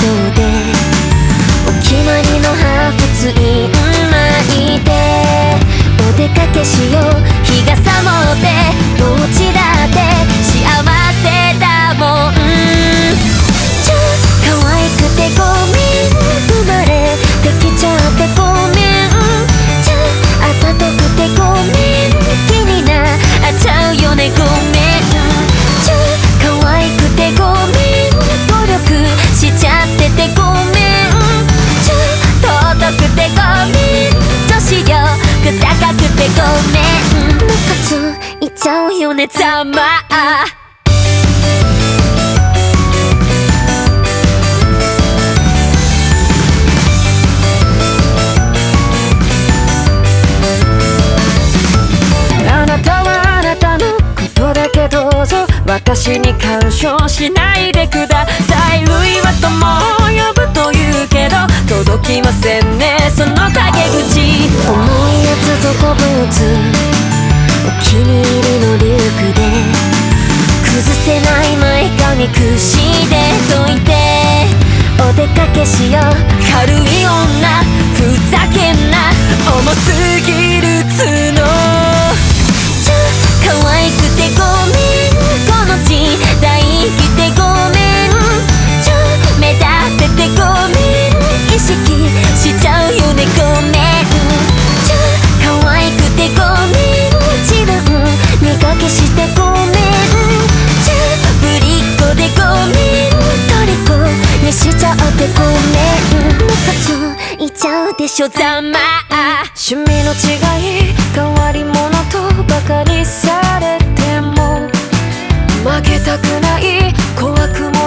お化粧でお決まりのハーフツイン巻いて。お出かけしよう。日傘持って。どっちねざまあなたはあなたのことだけどうぞ私に干渉しないでください。類は友を呼ぶというけど届きませんねその陰口。重いやつ底ブーツ。お気に入り前髪くしで解いてお出かけしようでしょざま。あ趣味の違い変わり者とバカにされても。負けたくない怖くも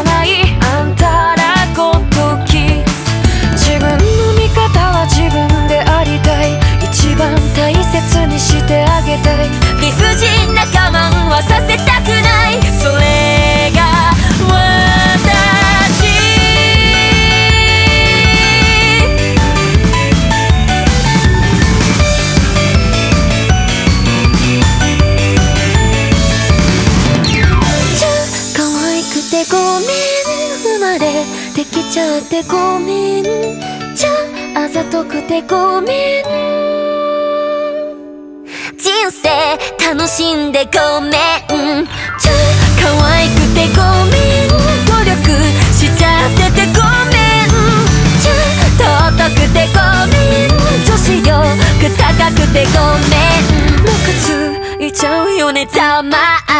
ってごめん。ちゃあざとくてごめん人生楽しんでごめん。ちゃ可愛くてごめん。努力しちゃっててごめんちゃ尊くてごめん。女子力高くてごめん。ムカついちゃうよね。ざま。あ